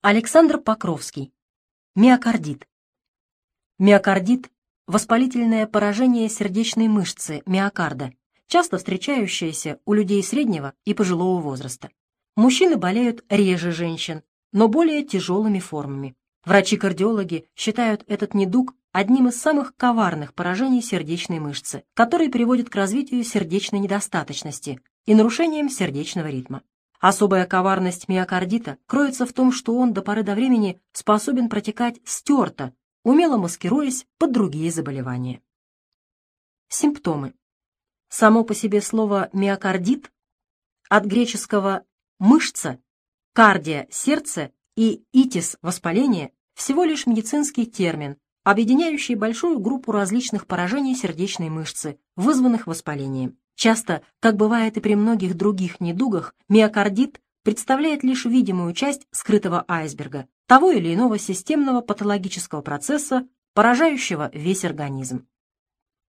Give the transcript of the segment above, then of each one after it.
Александр Покровский. Миокардит. Миокардит – воспалительное поражение сердечной мышцы миокарда, часто встречающееся у людей среднего и пожилого возраста. Мужчины болеют реже женщин, но более тяжелыми формами. Врачи-кардиологи считают этот недуг одним из самых коварных поражений сердечной мышцы, который приводит к развитию сердечной недостаточности и нарушениям сердечного ритма. Особая коварность миокардита кроется в том, что он до поры до времени способен протекать стерто, умело маскируясь под другие заболевания. Симптомы. Само по себе слово «миокардит» от греческого «мышца», «кардия» — сердце и «итис» — воспаление всего лишь медицинский термин, объединяющий большую группу различных поражений сердечной мышцы, вызванных воспалением. Часто, как бывает и при многих других недугах, миокардит представляет лишь видимую часть скрытого айсберга, того или иного системного патологического процесса, поражающего весь организм.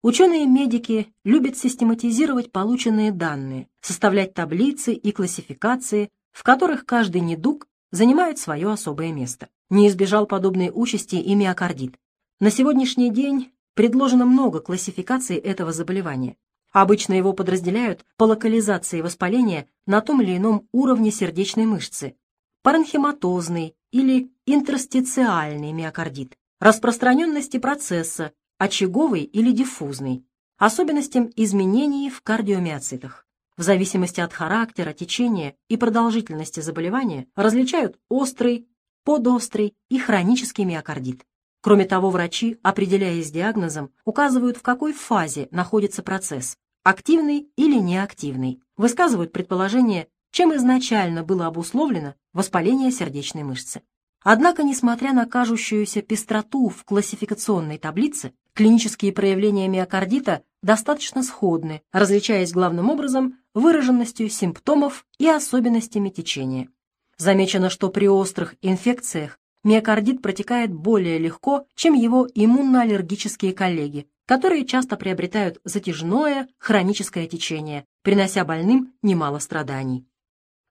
Ученые-медики любят систематизировать полученные данные, составлять таблицы и классификации, в которых каждый недуг занимает свое особое место. Не избежал подобной участи и миокардит. На сегодняшний день предложено много классификаций этого заболевания. Обычно его подразделяют по локализации воспаления на том или ином уровне сердечной мышцы, паренхематозный или интерстициальный миокардит, распространенности процесса, очаговый или диффузный, особенностям изменений в кардиомиоцитах. В зависимости от характера, течения и продолжительности заболевания различают острый, подострый и хронический миокардит. Кроме того, врачи, определяясь диагнозом, указывают, в какой фазе находится процесс – активный или неактивный, высказывают предположение, чем изначально было обусловлено воспаление сердечной мышцы. Однако, несмотря на кажущуюся пестроту в классификационной таблице, клинические проявления миокардита достаточно сходны, различаясь главным образом выраженностью симптомов и особенностями течения. Замечено, что при острых инфекциях миокардит протекает более легко, чем его иммуноаллергические коллеги, которые часто приобретают затяжное хроническое течение, принося больным немало страданий.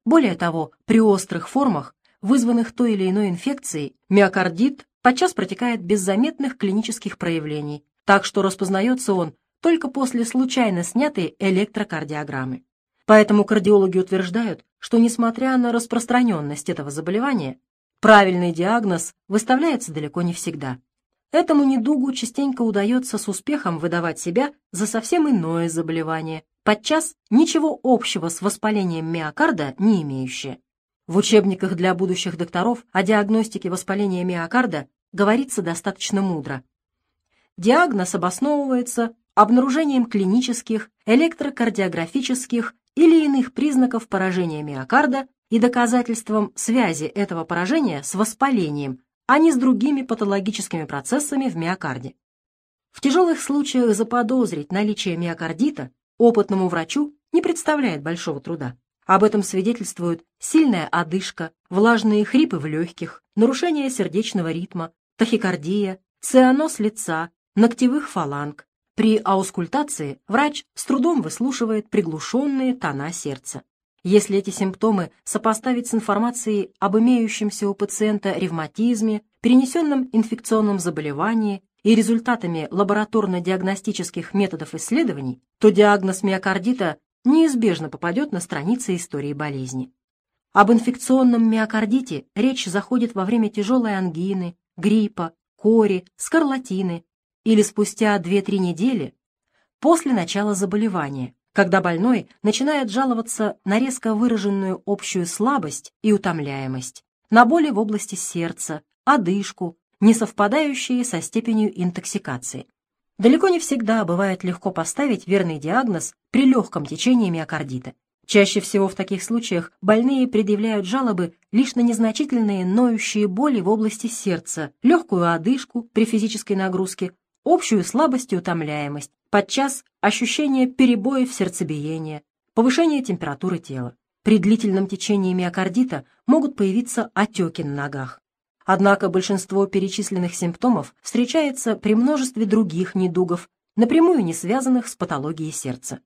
Более того, при острых формах, вызванных той или иной инфекцией, миокардит подчас протекает без заметных клинических проявлений, так что распознается он только после случайно снятой электрокардиограммы. Поэтому кардиологи утверждают, что несмотря на распространенность этого заболевания, Правильный диагноз выставляется далеко не всегда. Этому недугу частенько удается с успехом выдавать себя за совсем иное заболевание, подчас ничего общего с воспалением миокарда не имеющее. В учебниках для будущих докторов о диагностике воспаления миокарда говорится достаточно мудро. Диагноз обосновывается обнаружением клинических, электрокардиографических или иных признаков поражения миокарда и доказательством связи этого поражения с воспалением, а не с другими патологическими процессами в миокарде. В тяжелых случаях заподозрить наличие миокардита опытному врачу не представляет большого труда. Об этом свидетельствуют сильная одышка, влажные хрипы в легких, нарушение сердечного ритма, тахикардия, цианоз лица, ногтевых фаланг. При аускультации врач с трудом выслушивает приглушенные тона сердца. Если эти симптомы сопоставить с информацией об имеющемся у пациента ревматизме, перенесенном инфекционном заболевании и результатами лабораторно-диагностических методов исследований, то диагноз миокардита неизбежно попадет на страницы истории болезни. Об инфекционном миокардите речь заходит во время тяжелой ангины, гриппа, кори, скарлатины или спустя 2-3 недели после начала заболевания, когда больной начинает жаловаться на резко выраженную общую слабость и утомляемость, на боли в области сердца, одышку, не совпадающие со степенью интоксикации. Далеко не всегда бывает легко поставить верный диагноз при легком течении миокардита. Чаще всего в таких случаях больные предъявляют жалобы лишь на незначительные ноющие боли в области сердца, легкую одышку при физической нагрузке, общую слабость и утомляемость, подчас ощущение перебоев сердцебиения, повышение температуры тела. При длительном течении миокардита могут появиться отеки на ногах. Однако большинство перечисленных симптомов встречается при множестве других недугов, напрямую не связанных с патологией сердца.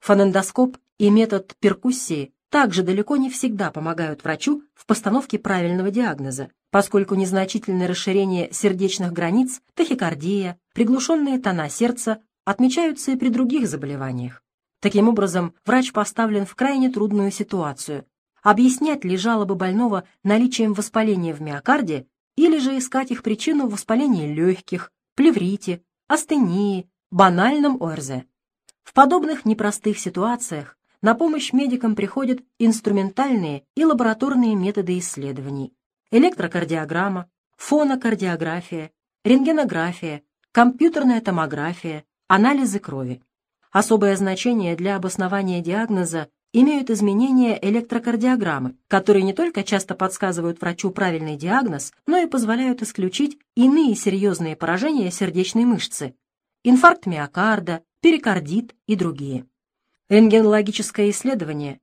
Фонендоскоп и метод перкуссии также далеко не всегда помогают врачу в постановке правильного диагноза, поскольку незначительное расширение сердечных границ, тахикардия, приглушенные тона сердца отмечаются и при других заболеваниях. Таким образом, врач поставлен в крайне трудную ситуацию. Объяснять ли жалобы больного наличием воспаления в миокарде или же искать их причину в воспалении легких, плеврите, астении, банальном ОРЗ. В подобных непростых ситуациях на помощь медикам приходят инструментальные и лабораторные методы исследований, электрокардиограмма, фонокардиография, рентгенография, компьютерная томография, анализы крови. Особое значение для обоснования диагноза имеют изменения электрокардиограммы, которые не только часто подсказывают врачу правильный диагноз, но и позволяют исключить иные серьезные поражения сердечной мышцы, инфаркт миокарда, перикардит и другие. Рентгенологическое исследование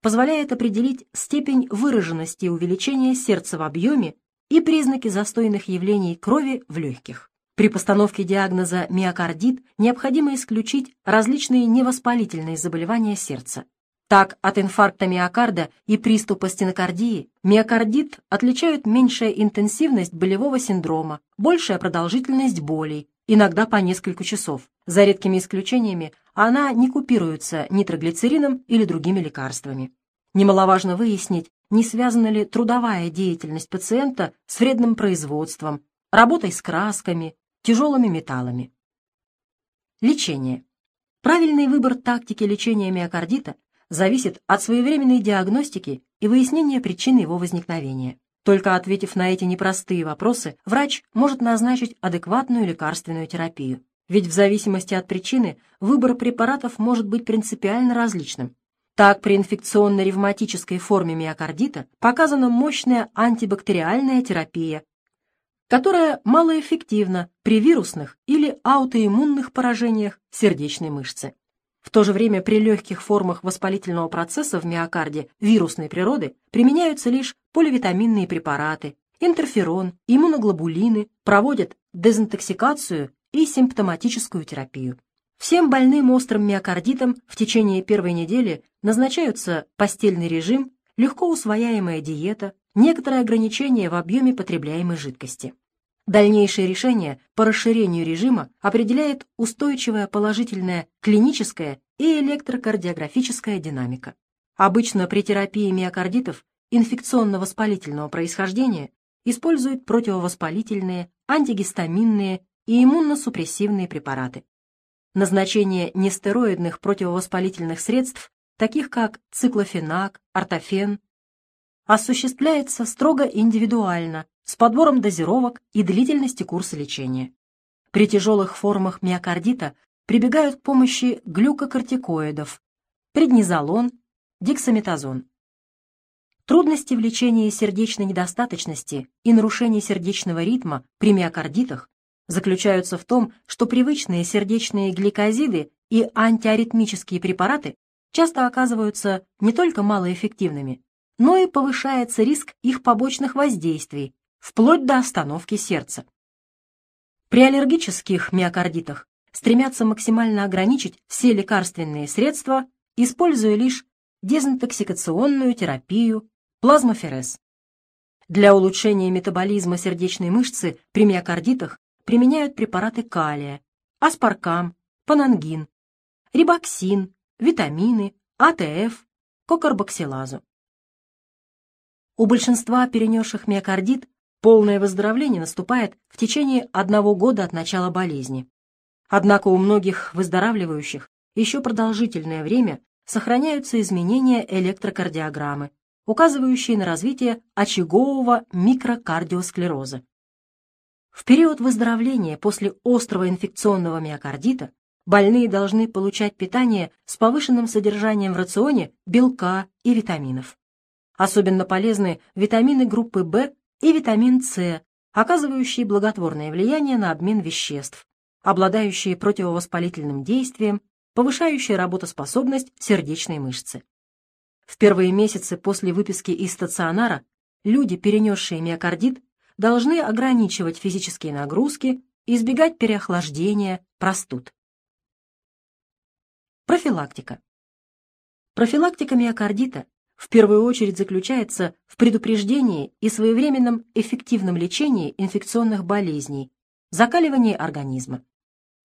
позволяет определить степень выраженности увеличения сердца в объеме и признаки застойных явлений крови в легких. При постановке диагноза миокардит необходимо исключить различные невоспалительные заболевания сердца. Так, от инфаркта миокарда и приступа стенокардии миокардит отличают меньшая интенсивность болевого синдрома, большая продолжительность болей, иногда по несколько часов. За редкими исключениями она не купируется нитроглицерином или другими лекарствами. Немаловажно выяснить, не связана ли трудовая деятельность пациента с вредным производством, работой с красками, тяжелыми металлами. Лечение. Правильный выбор тактики лечения миокардита зависит от своевременной диагностики и выяснения причины его возникновения. Только ответив на эти непростые вопросы, врач может назначить адекватную лекарственную терапию. Ведь в зависимости от причины выбор препаратов может быть принципиально различным. Так, при инфекционно-ревматической форме миокардита показана мощная антибактериальная терапия, которая малоэффективна при вирусных или аутоиммунных поражениях сердечной мышцы. В то же время при легких формах воспалительного процесса в миокарде вирусной природы применяются лишь поливитаминные препараты, интерферон, иммуноглобулины, проводят дезинтоксикацию и симптоматическую терапию. Всем больным острым миокардитом в течение первой недели назначаются постельный режим, легко усвояемая диета, некоторые ограничения в объеме потребляемой жидкости. Дальнейшее решение по расширению режима определяет устойчивая положительная клиническая и электрокардиографическая динамика. Обычно при терапии миокардитов инфекционно-воспалительного происхождения используют противовоспалительные, антигистаминные и иммуносупрессивные препараты. Назначение нестероидных противовоспалительных средств, таких как циклофенак, ортофен, осуществляется строго индивидуально с подбором дозировок и длительности курса лечения. При тяжелых формах миокардита прибегают к помощи глюкокортикоидов, преднизолон, дексаметазон. Трудности в лечении сердечной недостаточности и нарушении сердечного ритма при миокардитах заключаются в том, что привычные сердечные гликозиды и антиаритмические препараты часто оказываются не только малоэффективными, но и повышается риск их побочных воздействий, вплоть до остановки сердца. При аллергических миокардитах стремятся максимально ограничить все лекарственные средства, используя лишь дезинтоксикационную терапию, плазмоферез. Для улучшения метаболизма сердечной мышцы при миокардитах применяют препараты калия, аспаркам, панангин, рибоксин, витамины, АТФ, кокарбоксилазу. У большинства перенесших миокардит Полное выздоровление наступает в течение одного года от начала болезни. Однако у многих выздоравливающих еще продолжительное время сохраняются изменения электрокардиограммы, указывающие на развитие очагового микрокардиосклероза. В период выздоровления после острого инфекционного миокардита больные должны получать питание с повышенным содержанием в рационе белка и витаминов. Особенно полезны витамины группы В и витамин С, оказывающие благотворное влияние на обмен веществ, обладающие противовоспалительным действием, повышающие работоспособность сердечной мышцы. В первые месяцы после выписки из стационара люди, перенесшие миокардит, должны ограничивать физические нагрузки, избегать переохлаждения, простуд. Профилактика. Профилактика миокардита в первую очередь заключается в предупреждении и своевременном эффективном лечении инфекционных болезней, закаливании организма.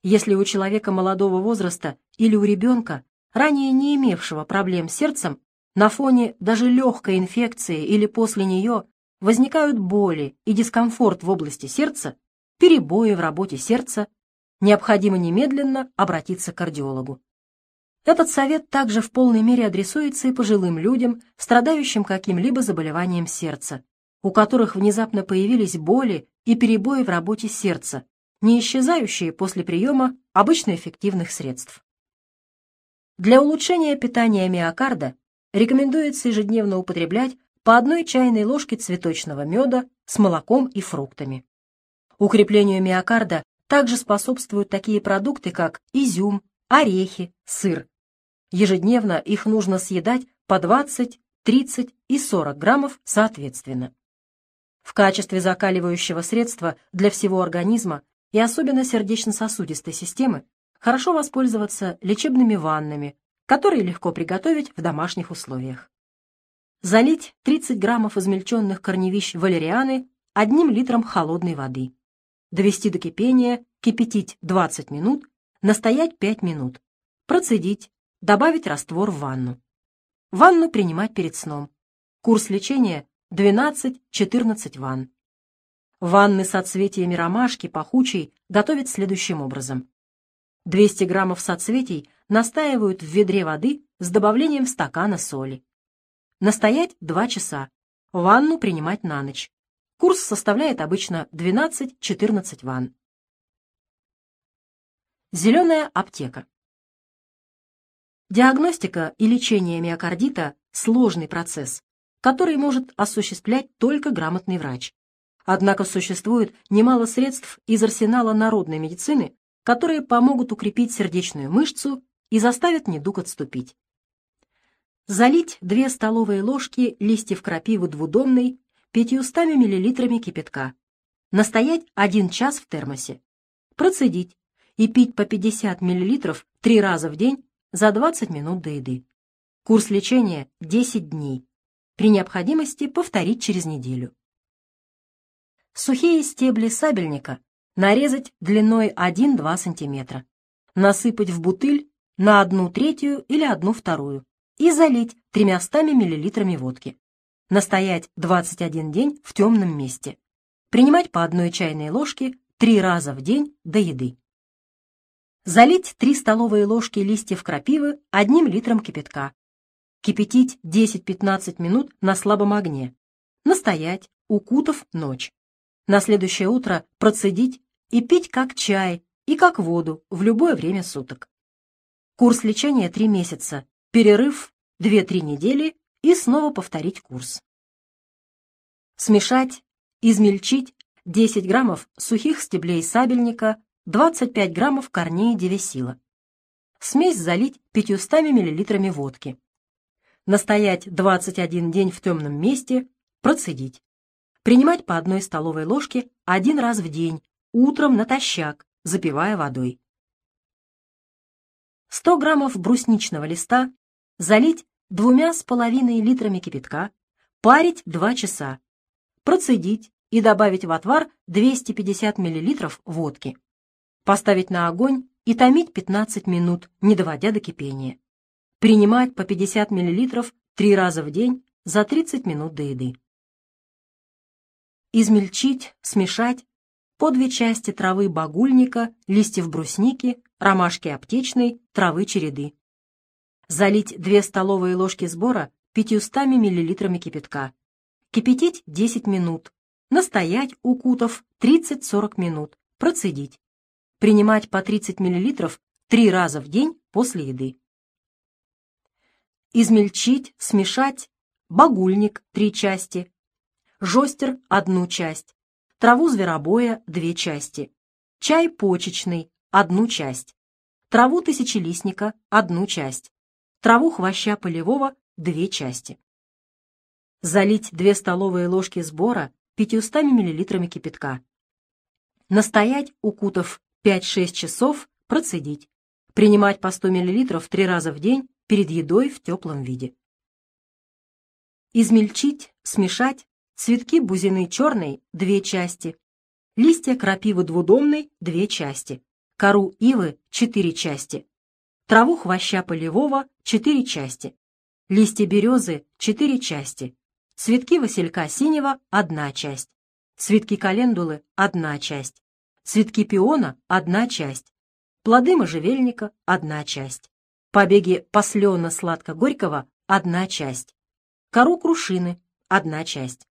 Если у человека молодого возраста или у ребенка, ранее не имевшего проблем с сердцем, на фоне даже легкой инфекции или после нее возникают боли и дискомфорт в области сердца, перебои в работе сердца, необходимо немедленно обратиться к кардиологу. Этот совет также в полной мере адресуется и пожилым людям, страдающим каким-либо заболеванием сердца, у которых внезапно появились боли и перебои в работе сердца, не исчезающие после приема обычно эффективных средств. Для улучшения питания миокарда рекомендуется ежедневно употреблять по одной чайной ложке цветочного меда с молоком и фруктами. Укреплению миокарда также способствуют такие продукты, как изюм, орехи, сыр, Ежедневно их нужно съедать по 20, 30 и 40 граммов соответственно. В качестве закаливающего средства для всего организма и особенно сердечно-сосудистой системы хорошо воспользоваться лечебными ваннами, которые легко приготовить в домашних условиях. Залить 30 граммов измельченных корневищ валерианы одним литром холодной воды. Довести до кипения, кипятить 20 минут, настоять 5 минут. Процедить Добавить раствор в ванну. Ванну принимать перед сном. Курс лечения 12-14 ванн. Ванны соцветиями ромашки, пахучей, готовят следующим образом. 200 граммов соцветий настаивают в ведре воды с добавлением стакана соли. Настоять 2 часа. Ванну принимать на ночь. Курс составляет обычно 12-14 ванн. Зеленая аптека. Диагностика и лечение миокардита – сложный процесс, который может осуществлять только грамотный врач. Однако существует немало средств из арсенала народной медицины, которые помогут укрепить сердечную мышцу и заставят недуг отступить. Залить 2 столовые ложки листьев крапивы двудомной 500 мл кипятка. Настоять 1 час в термосе. Процедить и пить по 50 мл 3 раза в день за 20 минут до еды. Курс лечения 10 дней. При необходимости повторить через неделю. Сухие стебли сабельника нарезать длиной 1-2 см. Насыпать в бутыль на 1 третью или 1 вторую и залить 300 мл водки. Настоять 21 день в темном месте. Принимать по одной чайной ложке 3 раза в день до еды. Залить 3 столовые ложки листьев крапивы одним литром кипятка. Кипятить 10-15 минут на слабом огне. Настоять, укутав ночь. На следующее утро процедить и пить как чай и как воду в любое время суток. Курс лечения 3 месяца, перерыв 2-3 недели и снова повторить курс. Смешать, измельчить 10 граммов сухих стеблей сабельника 25 граммов корней девесила. Смесь залить 500 миллилитрами водки. Настоять 21 день в темном месте, процедить. Принимать по одной столовой ложке один раз в день, утром натощак, запивая водой. 100 граммов брусничного листа залить двумя с половиной литрами кипятка, парить 2 часа, процедить и добавить в отвар 250 миллилитров водки поставить на огонь и томить 15 минут, не доводя до кипения. Принимать по 50 мл три раза в день за 30 минут до еды. Измельчить, смешать по две части травы багульника, листьев брусники, ромашки аптечной, травы череды. Залить 2 столовые ложки сбора 500 мл кипятка. Кипятить 10 минут. Настоять, укутав 30-40 минут. Процедить принимать по 30 мл три раза в день после еды. Измельчить, смешать багульник – три части, жостер – одну часть, траву зверобоя – две части, чай почечный – одну часть, траву тысячелистника – одну часть, траву хвоща полевого – две части. Залить 2 столовые ложки сбора 500 мл кипятка. Настоять, укутав 5-6 часов процедить. Принимать по 100 мл три раза в день перед едой в теплом виде. измельчить, смешать цветки бузины черной – две части, листья крапивы двудомной – две части, кору ивы – четыре части, траву хвоща полевого – четыре части, листья березы – четыре части, цветки василька синего – одна часть, цветки календулы – одна часть, цветки пиона – одна часть, плоды можжевельника – одна часть, побеги послена сладко-горького – одна часть, кору крушины – одна часть.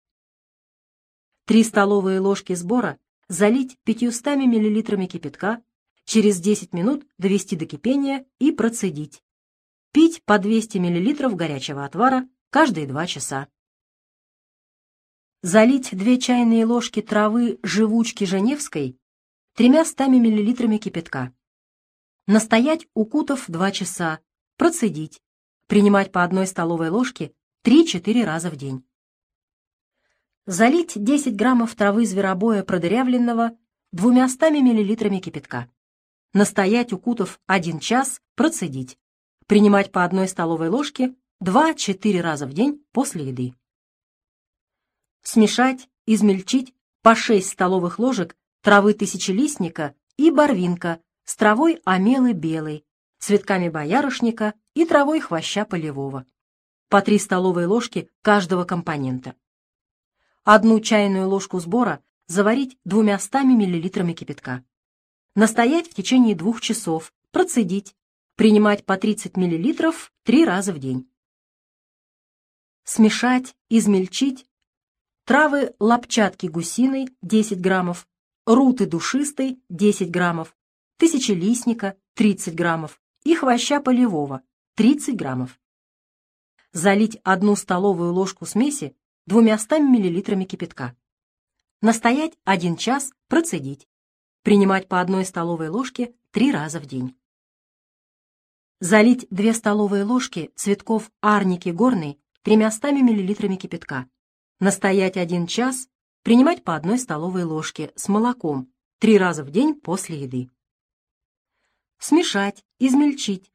Три столовые ложки сбора залить 500 мл кипятка, через 10 минут довести до кипения и процедить. Пить по 200 мл горячего отвара каждые 2 часа. Залить 2 чайные ложки травы живучки женевской 300 мл кипятка. Настоять, укутав 2 часа, процедить. Принимать по одной столовой ложке 3-4 раза в день. Залить 10 граммов травы зверобоя продырявленного 200 миллилитрами кипятка. Настоять, укутав 1 час, процедить. Принимать по одной столовой ложке 2-4 раза в день после еды. Смешать, измельчить по 6 столовых ложек травы тысячелистника и барвинка с травой омелы белой, цветками боярышника и травой хвоща полевого по 3 столовые ложки каждого компонента. Одну чайную ложку сбора заварить 200 мл кипятка. Настоять в течение двух часов, процедить, принимать по 30 мл три раза в день. Смешать, измельчить травы лапчатки гусиной 10 граммов, руты душистой 10 граммов, тысячелистника 30 граммов и хвоща полевого 30 граммов залить одну столовую ложку смеси 200 мл кипятка. Настоять 1 час, процедить. Принимать по одной столовой ложке 3 раза в день. Залить 2 столовые ложки цветков арники горной 300 мл кипятка. Настоять 1 час, принимать по одной столовой ложке с молоком 3 раза в день после еды. Смешать, измельчить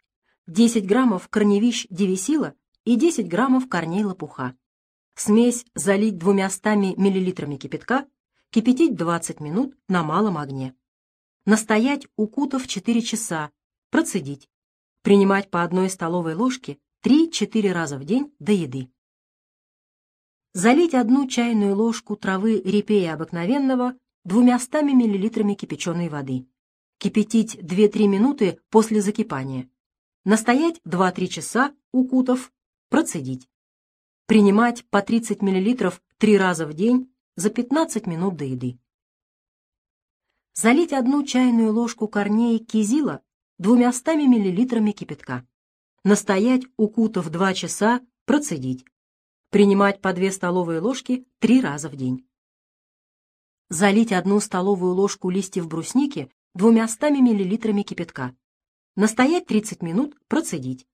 10 граммов корневищ девисила и 10 граммов корней лопуха. Смесь залить 200 миллилитрами кипятка, кипятить 20 минут на малом огне. Настоять, укутав 4 часа, процедить. Принимать по одной столовой ложке 3-4 раза в день до еды. Залить одну чайную ложку травы репея обыкновенного 200 миллилитрами кипяченой воды. Кипятить 2-3 минуты после закипания. Настоять 2-3 часа, укутав Процедить. Принимать по 30 мл три раза в день за 15 минут до еды. Залить одну чайную ложку корней кизила 200 мл кипятка. Настоять, укутав 2 часа, процедить. Принимать по 2 столовые ложки три раза в день. Залить одну столовую ложку листьев брусники 200 мл кипятка. Настоять 30 минут, процедить.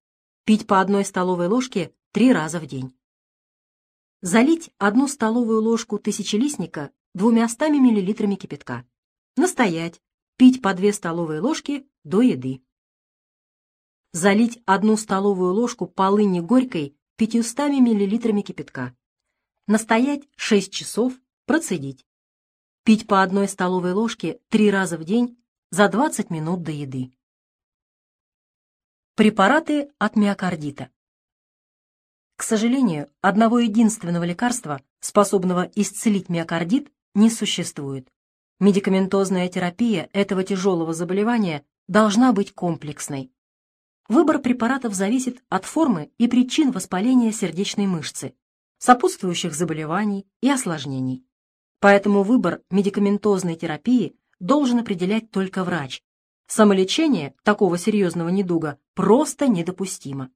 Пить по одной столовой ложке три раза в день. Залить одну столовую ложку тысячелистника 200 мл кипятка. Настоять. Пить по две столовые ложки до еды. Залить одну столовую ложку полыни горькой 500 мл кипятка. Настоять 6 часов, процедить. Пить по одной столовой ложке три раза в день за 20 минут до еды. Препараты от миокардита. К сожалению, одного единственного лекарства, способного исцелить миокардит, не существует. Медикаментозная терапия этого тяжелого заболевания должна быть комплексной. Выбор препаратов зависит от формы и причин воспаления сердечной мышцы, сопутствующих заболеваний и осложнений. Поэтому выбор медикаментозной терапии должен определять только врач, Самолечение такого серьезного недуга просто недопустимо.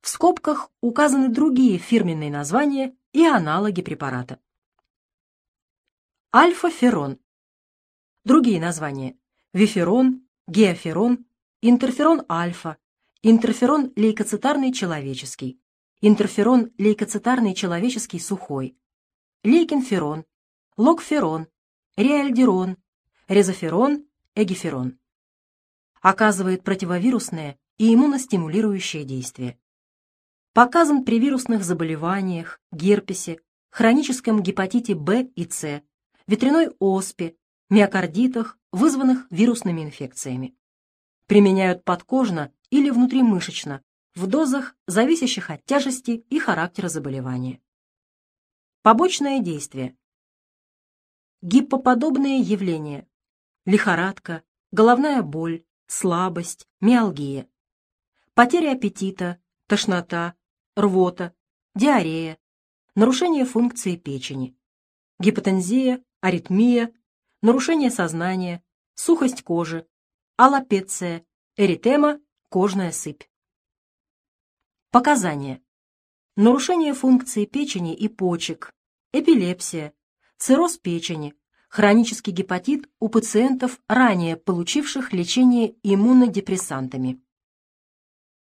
В скобках указаны другие фирменные названия и аналоги препарата. Альфа-ферон. Другие названия – виферон, геоферон, интерферон альфа, интерферон лейкоцитарный человеческий, интерферон лейкоцитарный человеческий сухой, лейкинферон, локферон, реальдерон, резоферон эгиферон. Оказывает противовирусное и иммуностимулирующее действие. Показан при вирусных заболеваниях, герпесе, хроническом гепатите В и С, ветряной оспе, миокардитах, вызванных вирусными инфекциями. Применяют подкожно или внутримышечно, в дозах, зависящих от тяжести и характера заболевания. Побочное действие. Гиппоподобные явления. Лихорадка, головная боль, слабость, миалгия. Потеря аппетита, тошнота, рвота, диарея, нарушение функции печени, гипотензия, аритмия, нарушение сознания, сухость кожи, аллопеция, эритема, кожная сыпь. Показания. Нарушение функции печени и почек, эпилепсия, цирроз печени, хронический гепатит у пациентов, ранее получивших лечение иммунодепрессантами.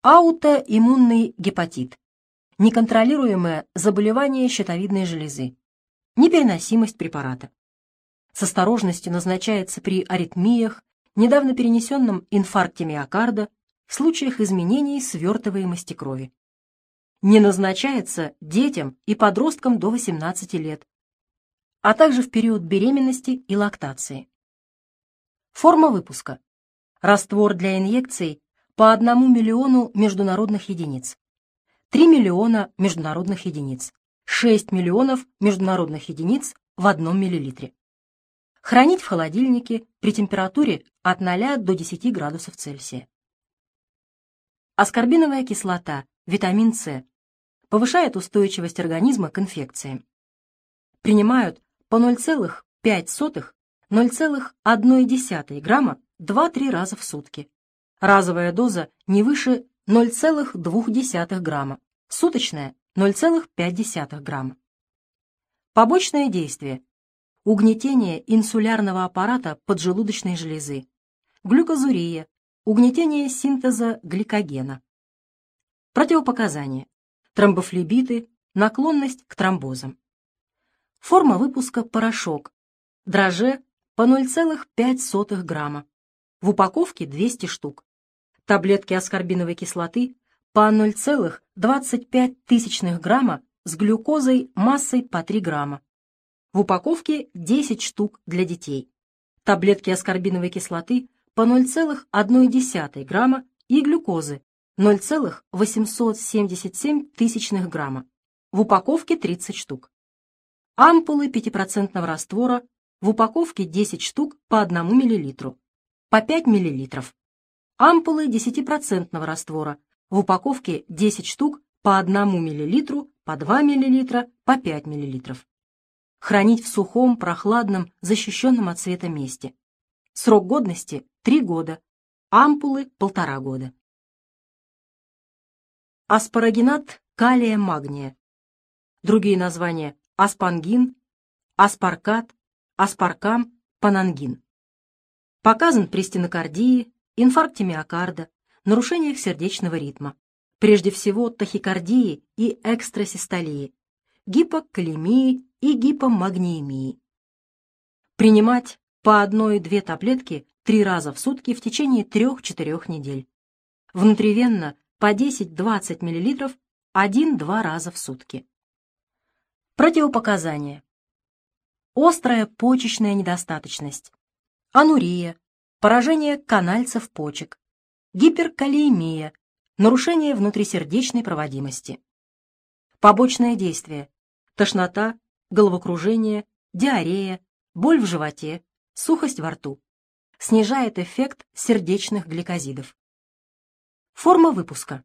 Аутоиммунный гепатит. Неконтролируемое заболевание щитовидной железы. Непереносимость препарата. С осторожностью назначается при аритмиях, недавно перенесенном инфаркте миокарда, в случаях изменений свертываемости крови. Не назначается детям и подросткам до 18 лет, а также в период беременности и лактации. Форма выпуска. Раствор для инъекций по 1 миллиону международных единиц, 3 миллиона международных единиц, 6 миллионов международных единиц в 1 миллилитре. Хранить в холодильнике при температуре от 0 до 10 градусов Цельсия. Аскорбиновая кислота, витамин С, повышает устойчивость организма к инфекциям. Принимают по 0,05-0,1 грамма 2-3 раза в сутки Разовая доза не выше 0,2 грамма, суточная 0,5 грамма. Побочное действие. Угнетение инсулярного аппарата поджелудочной железы. Глюкозурия. Угнетение синтеза гликогена. Противопоказания. Тромбофлебиты, наклонность к тромбозам. Форма выпуска порошок. Дрожже по 0,5 грамма. В упаковке 200 штук таблетки аскорбиновой кислоты по 0,25 грамма с глюкозой массой по 3 грамма. В упаковке 10 штук для детей. Таблетки аскорбиновой кислоты по 0,1 грамма и глюкозы 0,877 грамма. В упаковке 30 штук. Ампулы 5% раствора в упаковке 10 штук по 1 мл. По 5 мл ампулы 10% раствора, в упаковке 10 штук по 1 мл, по 2 мл, по 5 мл. Хранить в сухом, прохладном, защищенном от света месте. Срок годности 3 года, ампулы 1,5 года. Аспарагинат калия-магния. Другие названия аспангин, аспаркат, аспаркам, панангин. Показан при стенокардии, инфаркте миокарда, нарушениях сердечного ритма, прежде всего тахикардии и экстрасистолии, гипокалемии и гипомагниемии. Принимать по одной-две таблетки три раза в сутки в течение 3-4 недель. Внутривенно по 10-20 мл один-два раза в сутки. Противопоказания. Острая почечная недостаточность, анурия, поражение канальцев почек, гиперкалиемия, нарушение внутрисердечной проводимости. Побочное действие – тошнота, головокружение, диарея, боль в животе, сухость во рту. Снижает эффект сердечных гликозидов. Форма выпуска.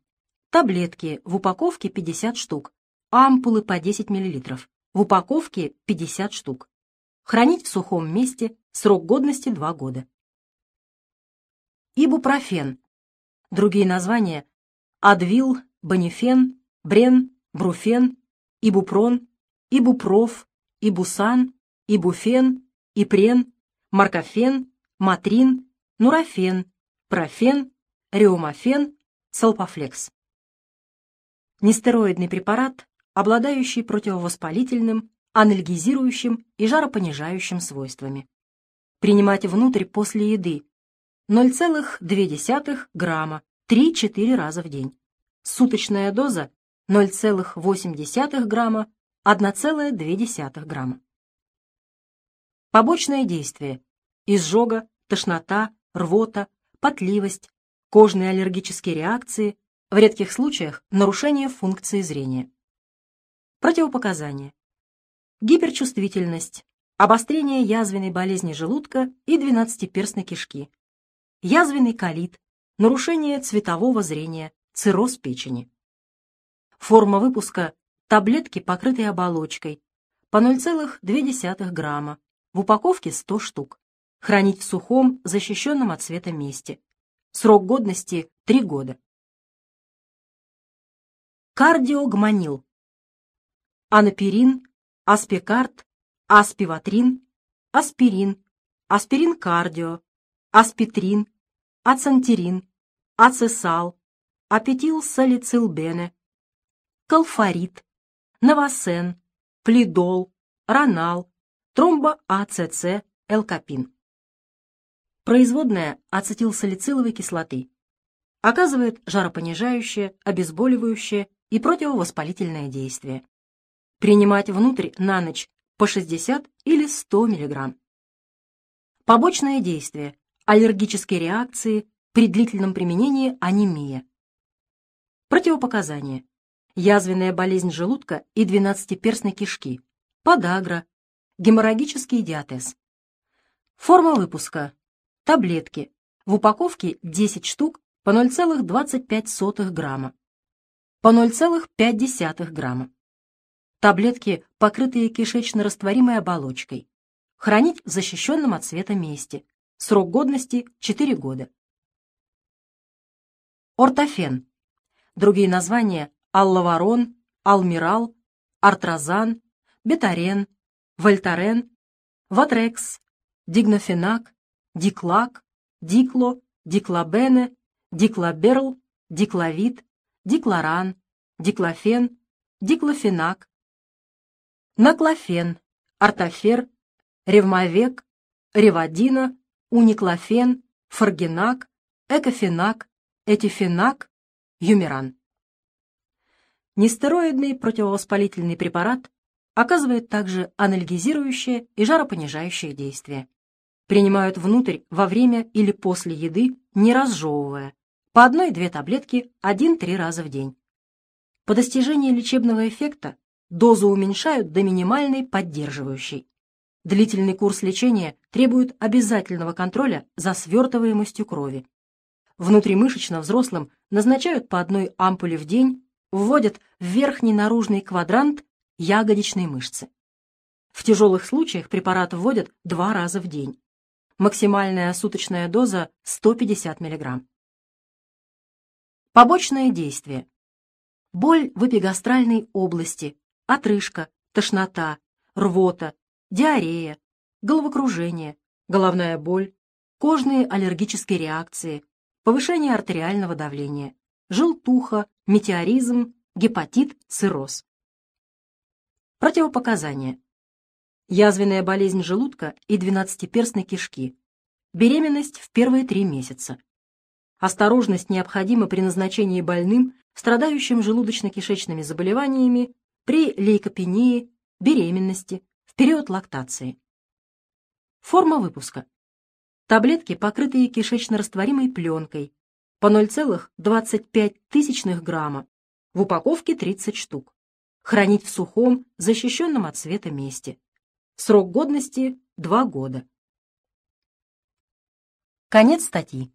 Таблетки в упаковке 50 штук, ампулы по 10 мл, в упаковке 50 штук. Хранить в сухом месте, срок годности 2 года ибупрофен. Другие названия – адвил, бонифен, брен, бруфен, ибупрон, ибупроф, ибусан, ибуфен, ипрен, маркофен, матрин, нурофен, профен, реумофен, салпофлекс. Нестероидный препарат, обладающий противовоспалительным, анальгезирующим и жаропонижающим свойствами. Принимать внутрь после еды 0,2 грамма 3-4 раза в день. Суточная доза 0,8 грамма, 1,2 грамма. Побочное действие. Изжога, тошнота, рвота, потливость, кожные аллергические реакции, в редких случаях нарушение функции зрения. Противопоказания. Гиперчувствительность, обострение язвенной болезни желудка и двенадцатиперстной кишки, язвенный колит, нарушение цветового зрения, цирроз печени. Форма выпуска – таблетки, покрытые оболочкой, по 0,2 грамма, в упаковке 100 штук. Хранить в сухом, защищенном от света месте. Срок годности – 3 года. Кардиогманил. Анаперин, аспикард, аспиватрин, аспирин, аспирин-кардио, аспитрин, ацантерин, ацесал, апетилсалицилбене, калфарит, новосен, плидол, ронал, тромбоАЦЦ, элкопин. Производная ацетилсалициловой кислоты. Оказывает жаропонижающее, обезболивающее и противовоспалительное действие. Принимать внутрь на ночь по 60 или 100 мг. Побочное действие. Аллергические реакции, при длительном применении анемия. Противопоказания. Язвенная болезнь желудка и двенадцатиперстной кишки, подагра, геморрагический диатез. Форма выпуска. Таблетки. В упаковке 10 штук по 0,25 грамма. По 0,5 грамма. Таблетки, покрытые кишечно-растворимой оболочкой. Хранить в защищенном от света месте. Срок годности 4 года. Ортофен. Другие названия – аллаварон, алмирал, артрозан, бетарен, вольтарен, ватрекс, дигнофенак, диклак, дикло, диклобене, диклоберл, дикловид, диклоран, диклофен, диклофенак, наклофен, ортофер, ревмовек, реводина, униклофен, фаргинак, экофенак, этифенак, юмиран. Нестероидный противовоспалительный препарат оказывает также анальгезирующее и жаропонижающее действие. Принимают внутрь во время или после еды, не разжевывая, по одной-две таблетки 1-3 раза в день. По достижении лечебного эффекта дозу уменьшают до минимальной поддерживающей. Длительный курс лечения требует обязательного контроля за свертываемостью крови. Внутримышечно взрослым назначают по одной ампуле в день, вводят в верхний наружный квадрант ягодичной мышцы. В тяжелых случаях препарат вводят два раза в день. Максимальная суточная доза 150 мг. Побочное действие. Боль в эпигастральной области, отрыжка, тошнота, рвота, диарея, головокружение, головная боль, кожные аллергические реакции, повышение артериального давления, желтуха, метеоризм, гепатит, цирроз. Противопоказания. Язвенная болезнь желудка и двенадцатиперстной кишки. Беременность в первые три месяца. Осторожность необходима при назначении больным, страдающим желудочно-кишечными заболеваниями, при лейкопении, беременности, в период лактации. Форма выпуска. Таблетки, покрытые кишечно-растворимой пленкой, по 0,25 грамма, в упаковке 30 штук. Хранить в сухом, защищенном от света месте. Срок годности – 2 года. Конец статьи.